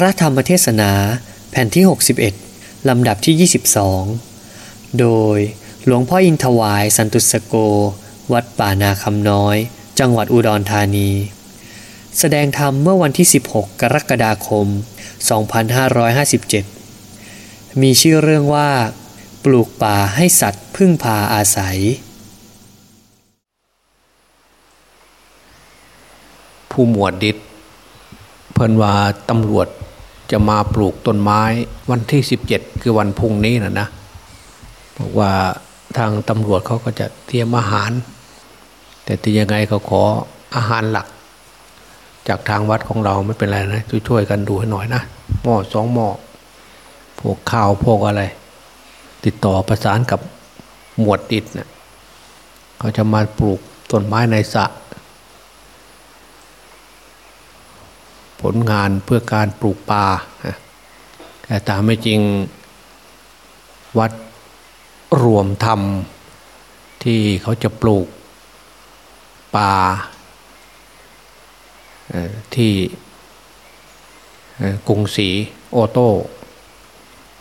พระธรรมเทศนาแผ่นที่ 61 ลำดับที่ 22 โดยหลวงพ่ออินทวายสันตุสโก วัดป่านาคำน้อย จังหวัดอุดรธานี แสดงธรรมเมื่อวันที่ 16 กรกฎาคม 2557 มีชื่อเรื่องว่า ปลูกป่าให้สัตว์พึ่งพาอาศัย ผู้หมวดดิษเพิ่นว่าตำรวจ จะมาปลูกต้นไม้วันที่ 17 คือวันพุ่งนี้นะนะบอกว่าทางตำรวจเขาก็จะเตรียมอาหาร แต่ที่ยังไงเขาขออาหารหลัก จากทางวัดของเราไม่เป็นไรนะช่วยๆกันดูให้หน่อยนะหม้อสองหม้อพวกข้าวพวกอะไร ติดต่อประสานกับหมวดดิษเนะี่ยเขาจะมาปลูกต้นไม้ในสระ ผลงานเพื่อการปลูกป่าแต่ตามไม่จริงวัดรวมธรรม ที่เขาจะปลูกป่าที่กรุงศรีโอโต้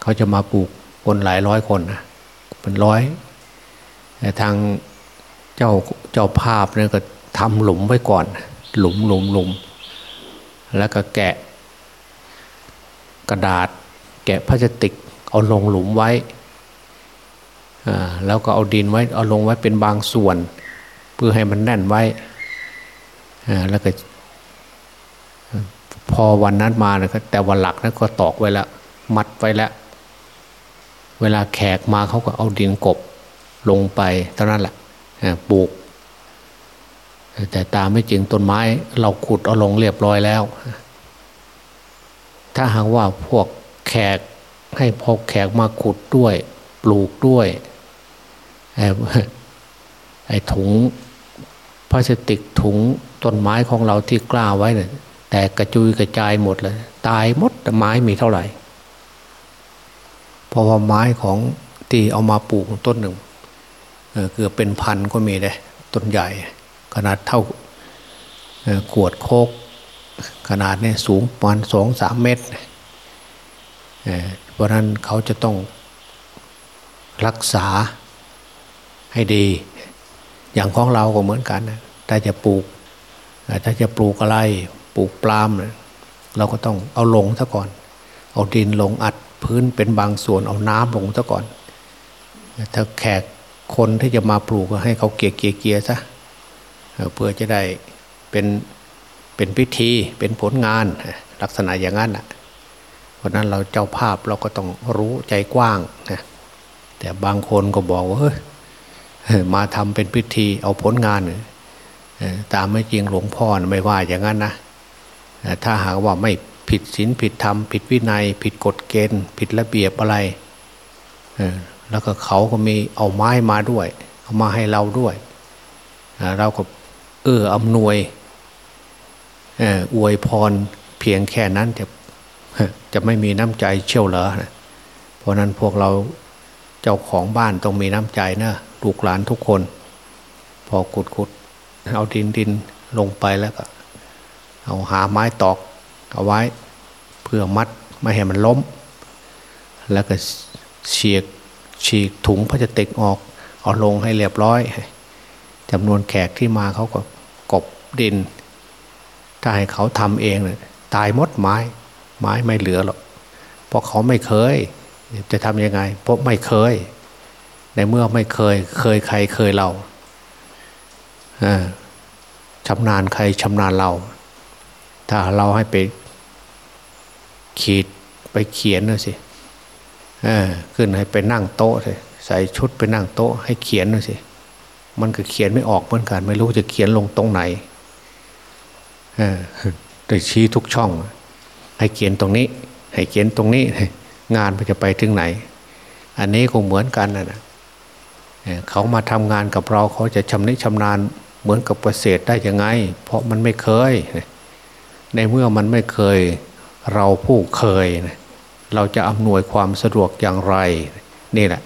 เขาจะมาปลูกคนหลายร้อยคนนะเป็นร้อยแต่ทางเจ้าเจ้าภาพเนี่ยก็ทำหลุมไว้ก่อน หลุมหลุมหลุม แล้วก็แกะ กระดาษ แกะพลาสติก เอาลงหลุมไว้แล้วก็เอาดินไว้เอาลงไว้เป็นบางส่วน เพื่อให้มันแน่นไว้แล้วก็ พอวันนั้นมานะแต่วันหลักนั้นก็ตอกไว้แล้วมัดไว้แล้ว เวลาแขกมาเขาก็เอาดินกบลงไปเท่านั้นแหละปลูก แต่ตามไม่จริงต้นไม้ เราขุดเอาลงเรียบร้อยแล้ว ถ้าหากว่าพวกแขกให้พกแขกมาขุดด้วย ปลูกด้วยไอ้ถุงพลาสติกถุงต้นไม้ของเราที่กล้าไว้เนี่ยแต่กระจุยกระจายหมดเลย ตายหมดแต่ไม้มีเท่าไหร่เพราะว่าไม้ของที่เอามาปลูกต้นหนึ่งเกือบเป็นพันก็มีเลยต้นใหญ่ ขนาดเท่าขวดโคก ขนาดนี้สูงประมาณสองสามเมตรเพราะนั้นเขาจะต้องรักษาให้ดี อย่างของเราก็เหมือนกันนะถ้าจะปลูกถ้าจะปลูกอะไรปลูกปลามเราก็ต้องเอาลงซะก่อน เอาดินลงอัดพื้นเป็นบางส่วนเอาน้ำลงซะก่อน ถ้าแขกคนที่จะมาปลูกก็ให้เขาเกียเกียเกียซะ เพื่อจะได้เป็นเป็นพิธีเป็นผลงานลักษณะอย่างนั้นนะเพราะนั้นเราเจ้าภาพเราก็ต้องรู้ใจกว้างนะแต่บางคนก็บอกว่าเฮ้ยมาทำเป็นพิธีเอาผลงานตามไม่จริงหลวงพ่อไม่ว่าอย่างนั้นนะถ้าหากว่าไม่ผิดศีลผิดธรรมผิดวินัย ผิดกฎเกณฑ์ ผิดระเบียบอะไรแล้วก็เขาก็มีเอาไม้มาด้วย เอามาให้เราด้วย เราก็ เอออำนวยอวยพรเพียงแค่นั้นจะจะไม่มีน้ำใจเชี่ยวเหรอเพราะนั้นพวกเราเจ้าของบ้านต้องมีน้ำใจนะลูกหลานทุกคน พอขุดขุดเอาดินดินลงไปแล้วก็ เอาหาไม้ตอกเอาไว้ เพื่อมัดไม่ให้มันล้ม แล้วก็เฉียกฉีกถุงพลาสติกออก เอาลงให้เรียบร้อยจำนวนแขกที่มาเขาก็ ดิน ถ้าให้เขาทำเองเลยตายมดไม้ ไม้ไม่เหลือหรอกเพราะเขาไม่เคย จะทำยังไง เพราะไม่เคย ในเมื่อไม่เคย เคยใครเคยเราชำนาญใครชำนาญเรา ถ้าเราให้ไปขีดไปเขียนนะสิขึ้นให้ไปนั่งโต๊ะเลยใส่ชุดไปนั่งโต๊ะให้เขียนนะสิมันก็เขียนไม่ออกเหมือนกัน ไม่รู้จะเขียนลงตรงไหน เออแต่ชี้ทุกช่อง ให้เขียนตรงนี้ ให้เขียนตรงนี้ งานมันจะไปถึงไหน อันนี้คงเหมือนกันนะเขามาทำงานกับเราเขาจะชำนิชำนาญเหมือนกับเกษตรได้ยังไง เพราะมันไม่เคย ในเมื่อมันไม่เคย เราผู้เคย เราจะอำนวยความสะดวกอย่างไร นี่แหละ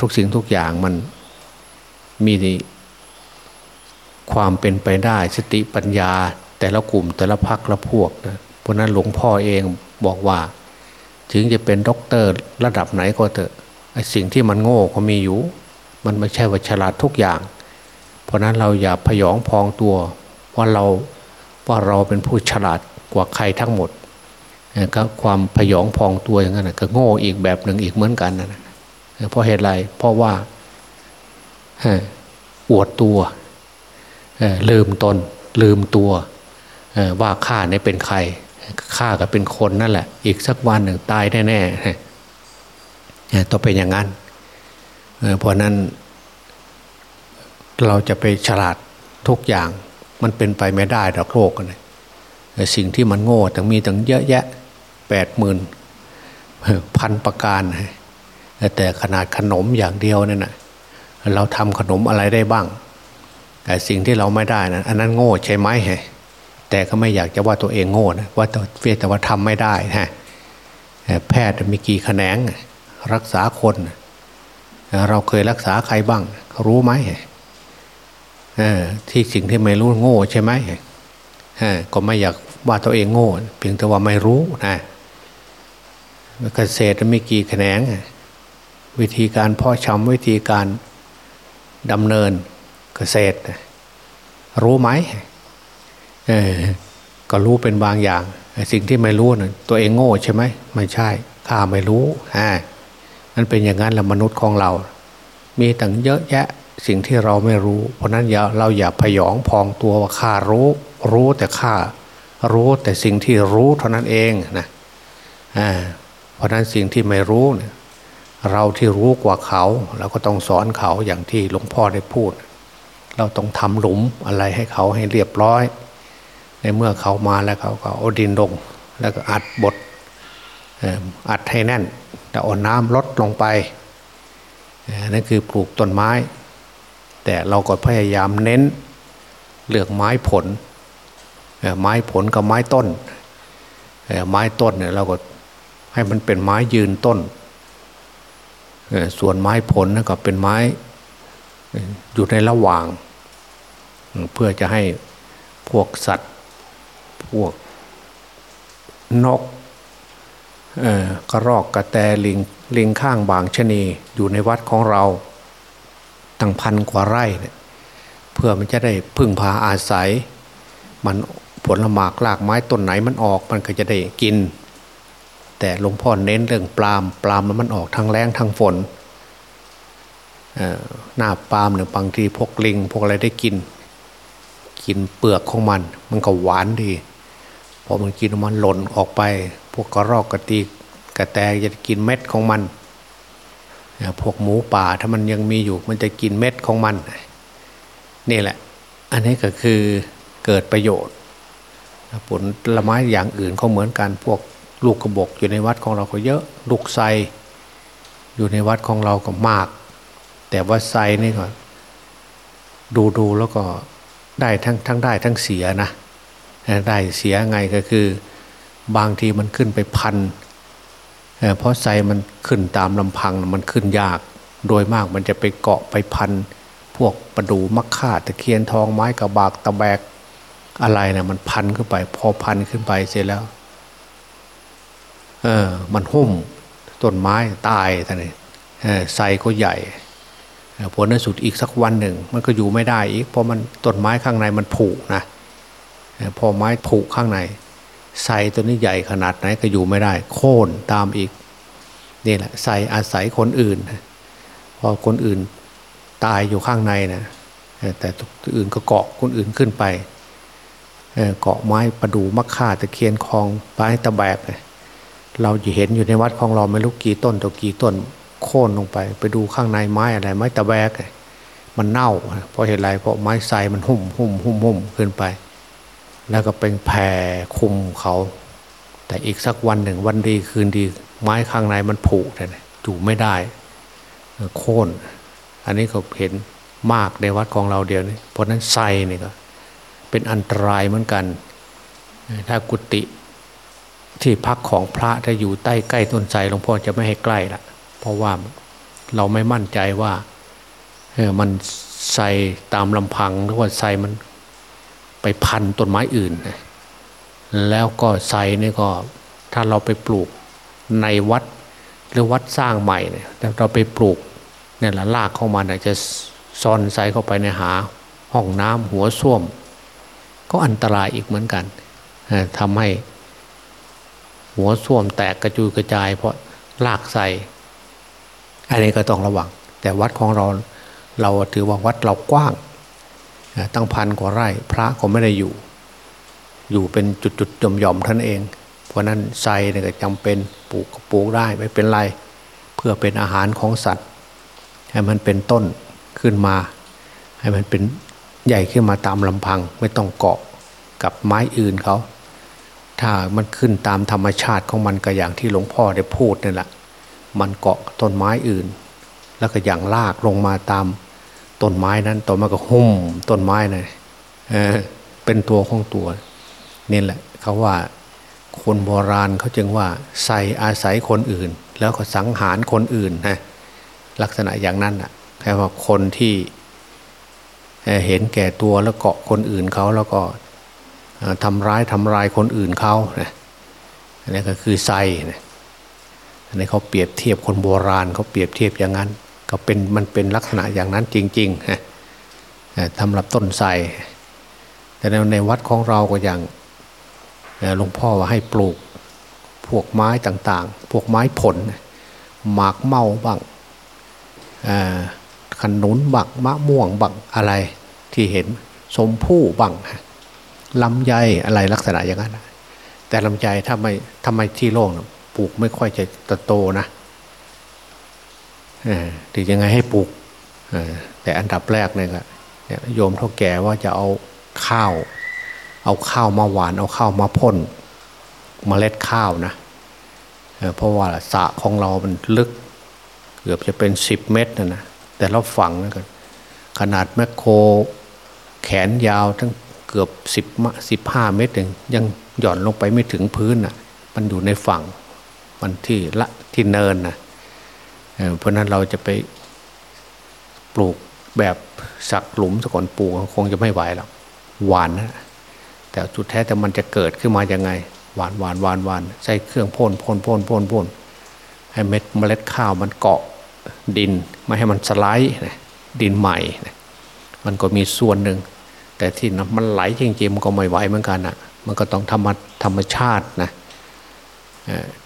ทุกสิ่งทุกอย่างมันมี ความเป็นไปได้สติปัญญา แต่ละกลุ่มแต่ละพักละพวกนะเพราะนั้นหลวงพ่อเองบอกว่า ถึงจะเป็นด็อกเตอร์ระดับไหนก็เถอะไอ้สิ่งที่มันโง่ก็มีอยู่ มันไม่ใช่ว่าฉลาดทุกอย่าง เพราะนั้นเราอย่าพยองพองตัวว่าเราว่าเราเป็นผู้ฉลาดกว่าใครทั้งหมดก็ความพยองพองตัวอย่างนั้นก็โง่อีกแบบหนึ่งอีกเหมือนกันนะเพราะเหตุไรเพราะว่าอวดตัว ลืมตนลืมตัวว่าข้าเนี่ยเป็นใครข้าก็เป็นคนนั่นแหละ อีกสักวันหนึ่งตายแน่ๆต้องเป็นอย่างนั้นเพราะนั้น เราจะไปฉลาดทุกอย่างมันเป็นไปไม่ได้ดอกโลกนะสิ่งที่มันโง่ตั้งมีตั้งเยอะแยะแปดหมื่นพันประการแต่ขนาดขนมอย่างเดียวเนี่ยนะเราทำขนมอะไรได้บ้าง แต่สิ่งที่เราไม่ได้นะอันนั้นโง่ใช่ไหมฮะแต่ก็ไม่อยากจะว่าตัวเองโง่นะว่าเฟียแต่ว่าทำไม่ได้ฮะแพทย์มีกี่แขนงรักษาคน เราเคยรักษาใครบ้าง รู้ไหมที่สิ่งที่ไม่รู้โง่ใช่ไหมก็ไม่อยากว่าตัวเองโง่เพียงแต่ว่าไม่รู้นะเกษตรมีกี่แขนง วิธีการเพาะชำวิธีการดำเนิน เกษตร รู้ไหมเออก็รู้เป็นบางอย่าง สิ่งที่ไม่รู้นะตัวเองโง่ใช่ไหมไม่ใช่ข้าไม่รู้อ่านั่นเป็นอย่างนั้นแหละมนุษย์ของเรา มีตั้งเยอะแยะสิ่งที่เราไม่รู้ เพราะนั้นอย่าเราอย่าพยองพองตัวว่าข้ารู้ รู้แต่ข้ารู้แต่สิ่งที่รู้เท่านั้นเองนะเพราะนั้นสิ่งที่ไม่รู้เนี่ยเราที่รู้กว่าเขา เราก็ต้องสอนเขาอย่างที่หลวงพ่อได้พูด เราต้องทำหลุมอะไรให้เขาให้เรียบร้อย ในเมื่อเขามาแล้วเขาก็เอาดินลง แล้วก็อัดบดอัดให้แน่นแต่เอาน้ำลดลงไปนั่นคือปลูกต้นไม้ แต่เราก็พยายามเน้นเลือกไม้ผล ไม้ผลกับไม้ต้น ไม้ต้นเนี่ยเราก็ให้มันเป็นไม้ยืนต้น ส่วนไม้ผลก็เป็นไม้อยู่ในระหว่าง เพื่อจะให้พวกสัตว์ พวกนกกระรอกกระแตลิงลิงข้างบางชนีอยู่ในวัดของเราตั้งพันกว่าไร่เนี่ยเพื่อมันจะได้พึ่งพาอาศัย มันผลหมากลากไม้ต้นไหนมันออกมันก็จะได้กิน แต่หลวงพ่อเน้นเรื่องปลามปลามมันออกทั้งแรงทั้งฝนหน้าปลามเนี่ยบางทีพวกลิงพวกอะไรได้กิน กินเปลือกของมัน มันก็หวานดีพอมันกินมันหล่นออกไป พวกกระรอกกระตีกระแตจะกินเม็ดของมันพวกหมูป่าถ้ามันยังมีอยู่มันจะกินเม็ดของมัน นี่แหละ อันนี้ก็คือเกิดประโยชน์ ผลละไม้อย่างอื่นเขาเหมือนกันพวกลูกกระบอกอยู่ในวัดของเราก็เยอะ ลูกไซอยู่ในวัดของเราก็มาก แต่ว่าไซนี่ก็ดูดูแล้วก็ ได้ทั้งทั้งได้ทั้งเสียนะได้เสียไงก็คือ บางทีมันขึ้นไปพันเพราะไซมันขึ้นตามลำพังมันขึ้นยาก โดยมากมันจะไปเกาะไปพัน พวกประดูมักข่าตะเคียนทองไม้กระบากตะแบกอะไรนะมันพันขึ้นไป พอพันขึ้นไปเสร็จแล้ว เออ มันหุ้มต้นไม้ตายท่านนี่ไซก็ใหญ่ ผลในสุดอีกสักวันหนึ่ง มันก็อยู่ไม่ได้อีกเพราะมันต้นไม้ข้างในมันผุนะพอไม้ผุข้างในไซตัวนี้ใหญ่ขนาดไหนก็อยู่ไม่ได้ โค่นตามอีกนี่แหละไซอาศัยคนอื่น พอคนอื่นตายอยู่ข้างในนะแต่ตัวอื่นก็เกาะคนอื่นขึ้นไปเกาะไม้ประดูมะข่าตะเคียนคลองไม้ตะแบกเราจะเห็นอยู่ในวัดของเราไม่รู้กี่ต้นตัวกี่ต้น โค่นลงไป ไปดูข้างในไม้อะไรไม้ตะแบกมันเน่าเพราะเหตุไรเพราะไม้ไซมันหุ่มหุ่มหุ่มหุ่มขึ้นไป แล้วก็เป็นแผ่คุมเขา แต่อีกสักวันหนึ่งวันดีคืนดี ไม้ข้างในมันผุเลยอยู่ไม่ได้โค่นอันนี้ก็เห็นมากในวัดของเราเดียวนี้เพราะนั้นไซนี่ก็เป็นอันตรายเหมือนกัน ถ้ากุฏิที่พักของพระถ้าอยู่ใต้ใกล้ต้นไทรหลวงพ่อจะไม่ให้ใกล้ละ เพราะว่าเราไม่มั่นใจว่าเออมันใส่ตามลำพังหรือว่าใส่มันไปพันต้นไม้อื่น แล้วก็ไทรนี่ก็ถ้าเราไปปลูกในวัดหรือวัดสร้างใหม่เนี่ยเราไปปลูกเนี่ยละรากเข้ามาเนี่ยจะซ่อนไทรเข้าไปในหาห้องน้ำหัวส้วม ก็อันตรายอีกเหมือนกันทำให้หัวส้วมแตกกระจุยกระจายเพราะลากใส่ อันนี้ก็ต้องระวัง แต่วัดของเราเราถือว่าวัดเรากว้าง ตั้งพันกว่าไร่พระก็ไม่ได้อยู่ อยู่เป็นจุดๆย่อมๆท่านเอง เพราะนั้นไทรเนี่ยก็จำเป็นปลูกก็ปลูกได้ไม่เป็นไร เพื่อเป็นอาหารของสัตว์ ให้มันเป็นต้นขึ้นมา ให้มันเป็นใหญ่ขึ้นมาตามลำพังไม่ต้องเกาะกับไม้อื่นเขาถ้ามันขึ้นตามธรรมชาติของมันก็อย่างที่หลวงพ่อได้พูดนี่แหละ มันเกาะต้นไม้อื่น แล้วก็อย่างลากลงมาตามต้นไม้นั้นต่อมาก็หุ้มต้นไม้นะเเป็นตัวของตัวนี่แหละเขาว่าคนโบราณเขาจึงว่าใส่อาศัยคนอื่น แล้วก็สังหารคนอื่นนะลักษณะอย่างนั้นอะแค่ว่าคนที่เห็นแก่ตัวแล้วเกาะคนอื่นเขาแล้วก็ทำร้ายทำลายคนอื่นเขานะอันนี้ก็คือไซนะ อันนี้เขาเปรียบเทียบคนโบราณเขาเปรียบเทียบอย่างนั้น ก็เป็นมันเป็นลักษณะอย่างนั้นจริงๆนะทำรับต้นไทรแต่ในวัดของเราก็อย่างหลวงพ่อว่าให้ปลูกพวกไม้ต่างๆ พวกไม้ผล หมากเมาบ้างขนุนบักมะม่วงบักอะไรที่เห็นสมผู้บังลำไยอะไรลักษณะอย่างนั้น แต่ลำไยถ้าไม่ทำไมที่โล่ง ปลูกไม่ค่อยจะโตนะถึงยังไงให้ปลูกแต่อันดับแรกเนี่ยโยมเท่าแก่ว่าจะเอาข้าว เอาข้าวมาหวาน เอาข้าวมาพ่นมเมล็ดข้าวนะเพราะว่าสระของเรามันลึก เกือบจะเป็นสิบเมตรนะนะแต่เราฝังนะกันขนาดแมคโครแขนยาวทั้งเกือบสิบสิบห้าเมตรงยังหย่อนลงไปไม่ถึงพื้นอะ มันอยู่ในฝั่ง มันที่ละที่เนินนะเพราะนั้นเราจะไปปลูกแบบสักหลุมสก่อนปลูกคงจะไม่ไหวหรอกหวานนะแต่จุดแท้แต่มันจะเกิดขึ้นมายังไง หวานหวานหวานหวานใส่เครื่องพ่นพ่นพ่นพ่นพ่นให้เม็ดเมล็ดข้าวมันเกาะดินไม่ให้มันสไลด์ดินใหม่มันก็มีส่วนหนึ่ง แต่ที่น้ำมันไหลจริงๆมันก็ไม่ไหวเหมือนกันอะ มันก็ต้องธรรมธรรมชาตินะ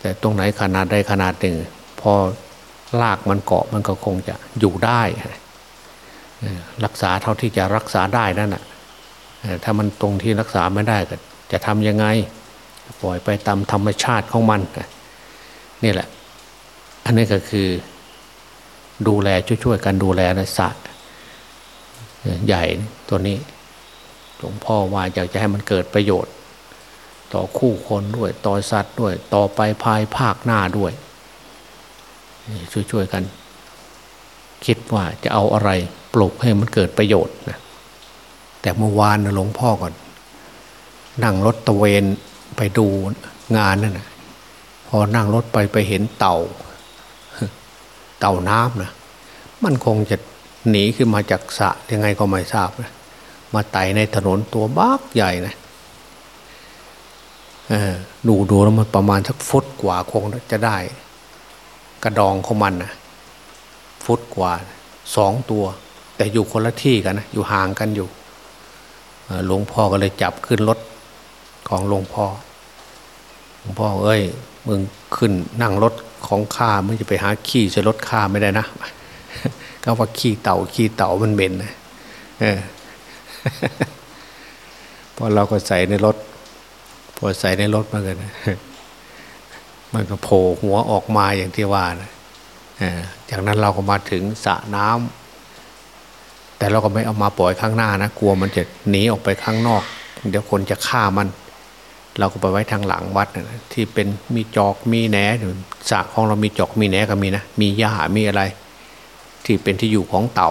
แต่ตรงไหนขนาดใดขนาดหนึ่ง พอลากมันเกาะมันก็คงจะอยู่ได้รักษาเท่าที่จะรักษาได้นั่นแหะถ้ามันตรงที่รักษาไม่ได้ก็จะทำยังไง ปล่อยไปตามธรรมชาติของมันนี่แหละ อันนี้ก็คือดูแลช่วยๆกันดูแลนะสัตว์ใหญ่ตัวนี้หลวงพ่อว่าอยากจะให้มันเกิดประโยชน์ ต่อคู่คนด้วย ต่อสัตว์ด้วย ต่อไปภายภาคหน้าด้วยช่วยๆกัน คิดว่าจะเอาอะไรปลูกให้มันเกิดประโยชน์นะแต่เมื่อวานหลวงพ่อก่อน นั่งรถตะเวนไปดูงานนั่นนะพอนั่งรถไปไปเห็นเต่า เต่าน้ำนะมันคงจะหนีขึ้นมาจากสระยังไงก็ไม่ทราบนะมาไต่ในถนนตัวบักใหญ่นะ ดูดูแล้วมันประมาณสักฟุตกว่าคงจะได้ กระดองของมันนะฟุตกว่าสองตัว แต่อยู่คนละที่กันนะอยู่ห่างกันอยู่หลวงพ่อก็เลยจับขึ้นรถของหลวงพ่อหลวงพ่อเอ้ยมึงขึ้นนั่งรถของข้ามึงจะไปหาขี้ใส่รถข้าไม่ได้นะก็ว่าขี้เต่าขี้เต่ามันเหม็นนะพอเราก็ใส่ในรถ พอใส่ในรถมันก็นะมันก็โผล่หัวออกมาอย่างที่ว่านะจากนั้นเราก็มาถึงสระน้ำแต่เราก็ไม่เอามาปล่อยข้างหน้านะกลัวมันจะหนีออกไปข้างนอก เดี๋ยวคนจะฆ่ามัน เราก็ไปไว้ทางหลังวัดนะที่เป็นมีจอกมีแหนสระของเรามีจอกมีแหนก็มีนะมีหญ้ามีอะไร ที่เป็นที่อยู่ของเต่า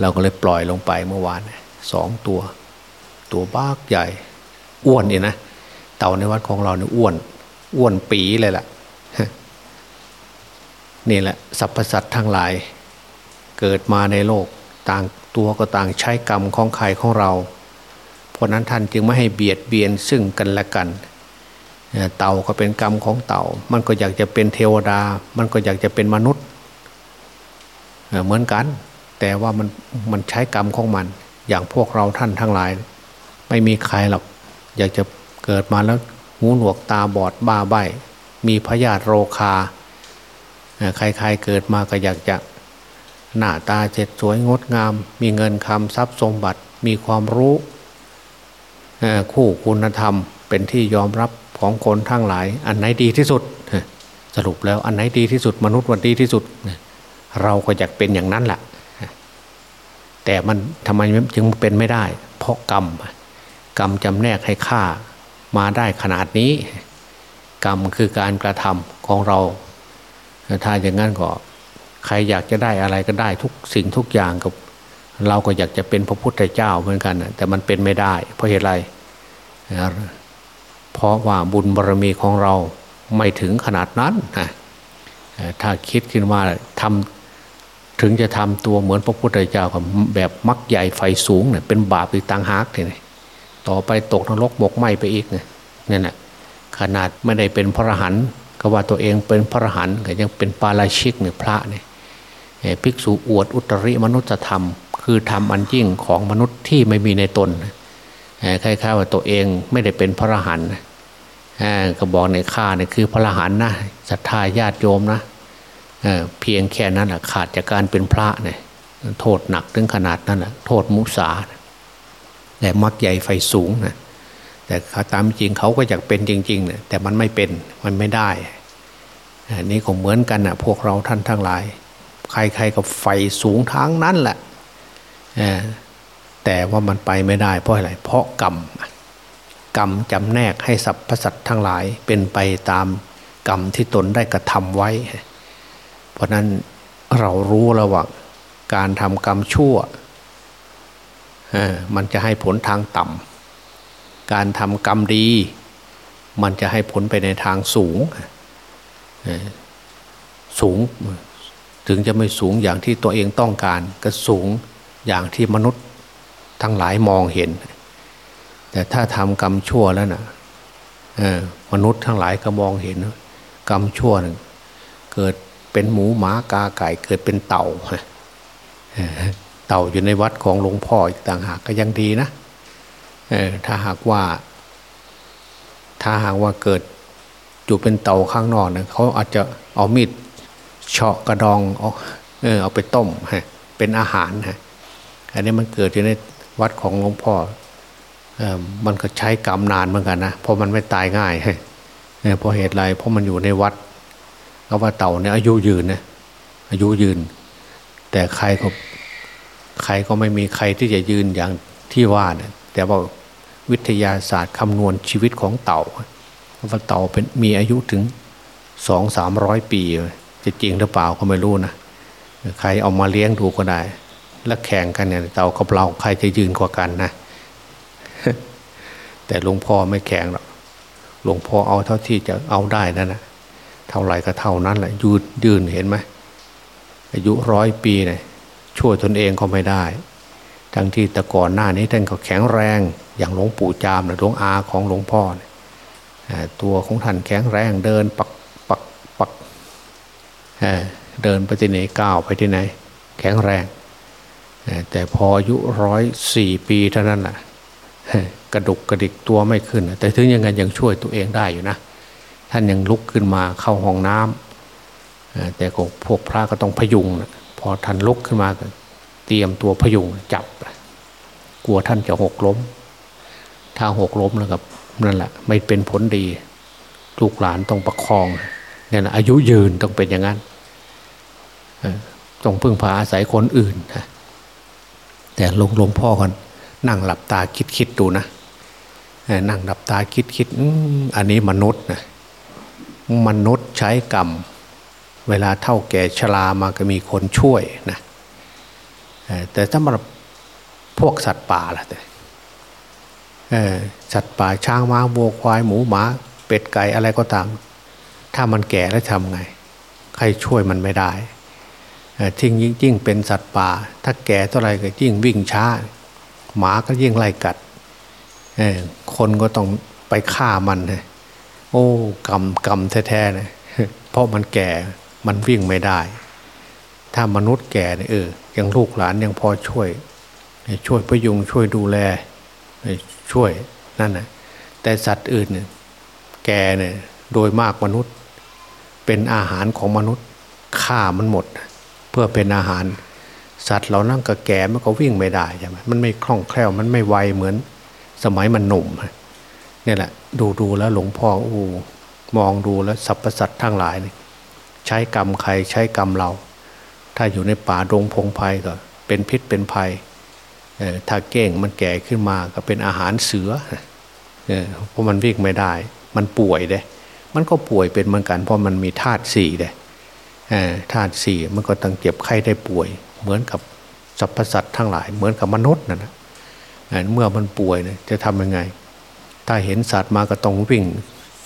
เราก็เลยปล่อยลงไปเมื่อวานสองตัว ตัวบ้ากใหญ่ อ้วนเนี่ยนะเต่าในวัดของเราเนี่ยอ้วน อ้วนปีเลยล่ะนี่แหละสรรพสัตว์ทั้งหลาย เกิดมาในโลกต่างตัวก็ต่างใช้กรรมของใครของเราผราะนั้นท่านจึงไม่ให้เบียดเบียนซึ่งกันและกัน เต่าก็เป็นกรรมของเต่า มันก็อยากจะเป็นเทวดา มันก็อยากจะเป็นมนุษย์ เหมือนกัน แต่ว่ามันมันใช้กรรมของมัน อย่างพวกเราท่านทั้งหลาย ไม่มีใครหรอก อยากจะเกิดมาแล้วหูหนวกตาบอดบ้าใบมีพยาธิโรคาใครๆเกิดมาก็อยากจะหน้าตาเจ็ดสวยงดงาม มีเงินคำทรัพย์สมบัติมีความรู้คู่คุณธรรมเป็นที่ยอมรับของคนทั้งหลาย อันไหนดีที่สุด สรุปแล้วอันไหนดีที่สุด มนุษย์วันดีที่สุด เราก็อยากเป็นอย่างนั้นแหละแต่มันทำไมจึงเป็นไม่ได้ เพราะกรรม กรรมจำแนกให้ฆ่ามาได้ขนาดนี้ กรรมคือการกระทำของเรา ถ้าอย่างนั้นก็ใครอยากจะได้อะไรก็ได้ทุกสิ่งทุกอย่างกับ เราก็อยากจะเป็นพระพุทธเจ้าเหมือนกันแต่มันเป็นไม่ได้ เพราะเหตุไร เพราะว่าบุญบารรมีของเราไม่ถึงขนาดนั้นถ้าคิดขึ้นว่าทำถึงจะทำตัวเหมือนพระพุทธเจ้าแบบมักใหญ่ไฟสูงเนี่ยเป็นบาปอีกต่างหากเลย ต่อไปตกนรกบกไหมไปอีกเนี่ยนี่แหะขนาดไม่ได้เป็นพระหันก็ว่าตัวเองเป็นพระหันก็ยังเป็นปาราชิกเนี่ยพระเนี่ยภิกษุอวดอุตริมนุษยธรรม คือทำอันยิ่งของมนุษย์ที่ไม่มีในตนคล้ายๆว่าตัวเองไม่ได้เป็นพระหันก็บอกในข้าเนี่ยคือพระหันนะศรัทธาญาติโยมนะเพียงแค่นั้นแหะขาดจากการเป็นพระเนี่ยโทษหนักถึงขนาดนั้นแหะโทษมุสา แต่มักใหญ่ไฟสูงนะแต่ตามจริงเขาก็อยากเป็นจริงๆเนี่ยแต่มันไม่เป็นมันไม่ได้อันนี้ก็เหมือนกันนะพวกเราท่านทั้งหลาย ใครๆกับไฟสูงทั้งนั้นแหละแต่ว่ามันไปไม่ได้เพราะอะไรเพราะกรรมกรรมจำแนกให้สรรพสัตว์ทั้งหลายเป็นไปตามกรรมที่ตนได้กระทำไว้ เพราะนั้นเรารู้แล้วว่าการทำกรรมชั่ว มันจะให้ผลทางต่ำการทำกรรมดี มันจะให้ผลไปในทางสูง สูงถึงจะไม่สูงอย่างที่ตัวเองต้องการ ก็สูงอย่างที่มนุษย์ทั้งหลายมองเห็น แต่ถ้าทำกรรมชั่วแล้วนะ่ะมนุษย์ทั้งหลายก็มองเห็น กรรมชั่วนึงเกิดเป็นหมูหมากาไก่เกิดเป็นเต่า เต่าอยู่ในวัดของหลวงพ่ออีกต่างหากก็ยังดีนะถ้าหากว่า ถ้าหากว่าเกิดอยู่เป็นเต่าข้างนอกนะเขาอาจจะเอามีดเฉาะกระดองเอาเออเอาไปต้มฮะเป็นอาหารฮะอันนี้มันเกิดอยู่ในวัดของหลวงพ่อเออมันก็ใช้กรรมนานเหมือนกันนะเพราะมันไม่ตายง่ายเนี่ยเพราะเหตุไรเพราะมันอยู่ในวัดก็ว่าเต่าเนี่ยอายุยืนนะอายุยืน แต่ใครก็ ใครก็ไม่มีใครที่จะยืนอย่างที่ว่าเนี่ยแต่ว่าวิทยาศาสตร์คำนวณชีวิตของเต่าว่าเต่าเป็นมีอายุถึงสองสามร้อยปีจะจริงหรือเปล่าก็ไม่รู้นะใครเอามาเลี้ยงดูก็ได้ แล้วแข่งกันเนี่ยเต่ากับเราใครจะยืนกว่ากันนะ แต่หลวงพ่อไม่แข่งหรอกหลวงพ่อเอาเท่าที่จะเอาได้นั่นนะเท่าไหร่ก็เท่านั้นแหละยืนยืนเห็นไหมอายุร้อยปีเนี่ย ช่วยตนเองก็ไม่ได้ ทั้งที่แต่ก่อนหน้านี้ท่านก็แข็งแรงอย่างหลวงปู่จามนะหลวงอาของหลวงพ่อตัวของท่านแข็งแรงเดินปักปักปักเดินไปที่ไหนก้าวไปที่ไหน แข็งแรง แต่พออายุร้อยสี่ปีเท่านั้นแหละกระดุกกระดิกตัวไม่ขึ้น แต่ถึงยังไงยังช่วยตัวเองได้อยู่นะ ท่านยังลุกขึ้นมาเข้าห้องน้ำแต่พวกพระก็ต้องพยุงนะ พอท่านลุกขึ้นมาเตรียมตัวพยุงจับ กลัวท่านจะหกล้ม ถ้าหกล้มแล้วกับนั่นแหละไม่เป็นผลดี ลูกหลานต้องประคองเนี่ยนะอายุยืนต้องเป็นอย่างนั้นต้องพึ่งพาอาศัยคนอื่นแต่หลวงหลวงพ่อกันนั่งหลับตาคิดคิดดูนะนั่งหลับตาคิดคิดอันนี้มนุษย์นะมนุษย์ใช้กรรม เวลาเท่าแก่ชรามาก็มีคนช่วยนะแต่ถ้ามาพวกสัตว์ป่าล่ะสัตว์ป่าช้างม้าวัวควายหมูหมาเป็ดไก่อะไรก็ตาม ถ้ามันแก่แล้วทำไง ใครช่วยมันไม่ได้ทิ้งยิ่งเป็นสัตว์ป่า ถ้าแก่เท่าไรก็ยิ่งวิ่งช้า หมาก็ยิ่งไล่กัดคนก็ต้องไปฆ่ามัน โอ้กรรมกรรมแท้ๆเลยเพราะมันแก่ มันวิ่งไม่ได้ ถ้ามนุษย์แก่เนี่ยเออยังลูกหลานยังพอช่วย ช่วยประยุงช่วยดูแลช่วยนั่นนะแต่สัตว์อื่นเนี่ยแก่เนี่ยโดยมากมนุษย์ เป็นอาหารของมนุษย์ฆ่ามันหมด เพื่อเป็นอาหารสัตว์เรานั่งกับแก่มันก็วิ่งไม่ได้ใช่ไหมมันไม่คล่องแคล่วมันไม่ไวเหมือนสมัยมันหนุ่มเนี่ยแหละ ดูดูแล้วหลวงพ่อโอ้มองดูแล้วสรรพสัตว์ทั้งหลายนี่ ใช้กรรมใครใช้กรรมเรา ถ้าอยู่ในป่าดงพงไพ่ก็เป็นพิษเป็นภัยถ้าเก้งมันแก่ขึ้นมาก็เป็นอาหารเสือเพราะมันวิ่งไม่ได้ มันป่วยเด้มันก็ป่วยเป็นเหมือนกัน เพราะมันมีธาตุสี่เด้ธาตุสี่มันก็ต้องเจ็บไข้ได้ป่วย เหมือนกับสรรพสัตว์ทั้งหลาย เหมือนกับมนุษย์นั่นะเมื่อมันป่วยเนี่ยจะทำยังไง ถ้าเห็นสัตว์มาก็ต้องวิ่ง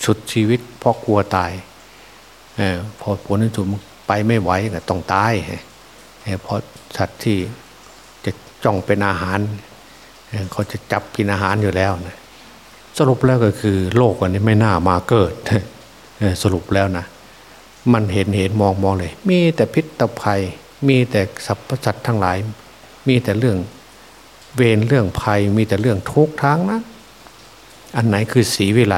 สุดชีวิตเพราะกลัวตาย พอผลที่สุดไปไม่ไหวก็ต้องตายเพราะสัตว์ที่จะจ้องเป็นอาหารเขาจะจับกินอาหารอยู่แล้วนะสรุปแล้วก็คือโลกอันนี้ไม่น่ามาเกิดสรุปแล้วนะ มันเห็นเห็นมองมองเลย มีแต่พิษตะภัย มีแต่สรรพสัตว์ทั้งหลาย มีแต่เรื่องเวรเรื่องภัย มีแต่เรื่องทุกข์ทางนะอันไหนคือสีวิไล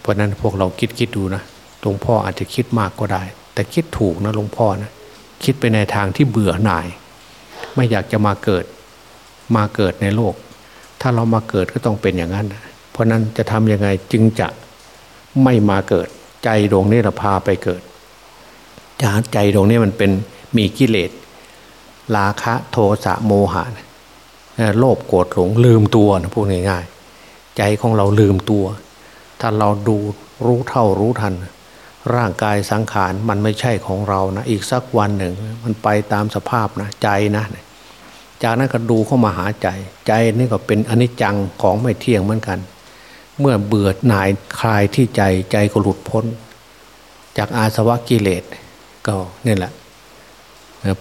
เพราะนั้นพวกเราคิดคิดดูนะ หลวงพ่ออาจจะคิดมากก็ได้ แต่คิดถูกนะหลวงพ่อนะคิดไปในทางที่เบื่อหน่าย ไม่อยากจะมาเกิดมาเกิดในโลก ถ้าเรามาเกิดก็ต้องเป็นอย่างนั้น เพราะนั้นจะทำยังไงจึงจะไม่มาเกิด ใจดวงนี้เราพาไปเกิดจาใจดวงนี้มันเป็นมีกิเลสราคะโทสะโมหะโลภโกรธหลงลืมตัวนะพูดง่าย ๆ ใจของเราลืมตัว ถ้าเราดูรู้เท่ารู้ทัน ร่างกายสังขารมันไม่ใช่ของเรานะอีกสักวันหนึ่ง มันไปตามสภาพนะใจนะจากนั้นก็ดูเข้ามาหาใจ ใจนี่ก็เป็นอนิจจังของไม่เที่ยงเหมือนกัน เมื่อเบื่อหน่ายคลายที่ใจใจก็หลุดพ้น จากอาสวะกิเลสก็นี่แหละ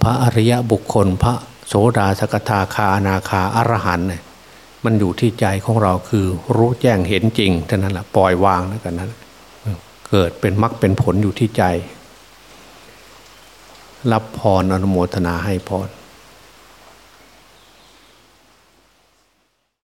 พระอริยบุคคล พระโสดาสกทาคาอนาคาอรหันเนี่ยมันอยู่ที่ใจของเราคือรู้แจ้งเห็นจริงเท่านั้นแหละปล่อยวางแล้วกันนั้น เกิดเป็นมรรคเป็นผลอยู่ที่ใจ รับพรอนุโมทนาให้พร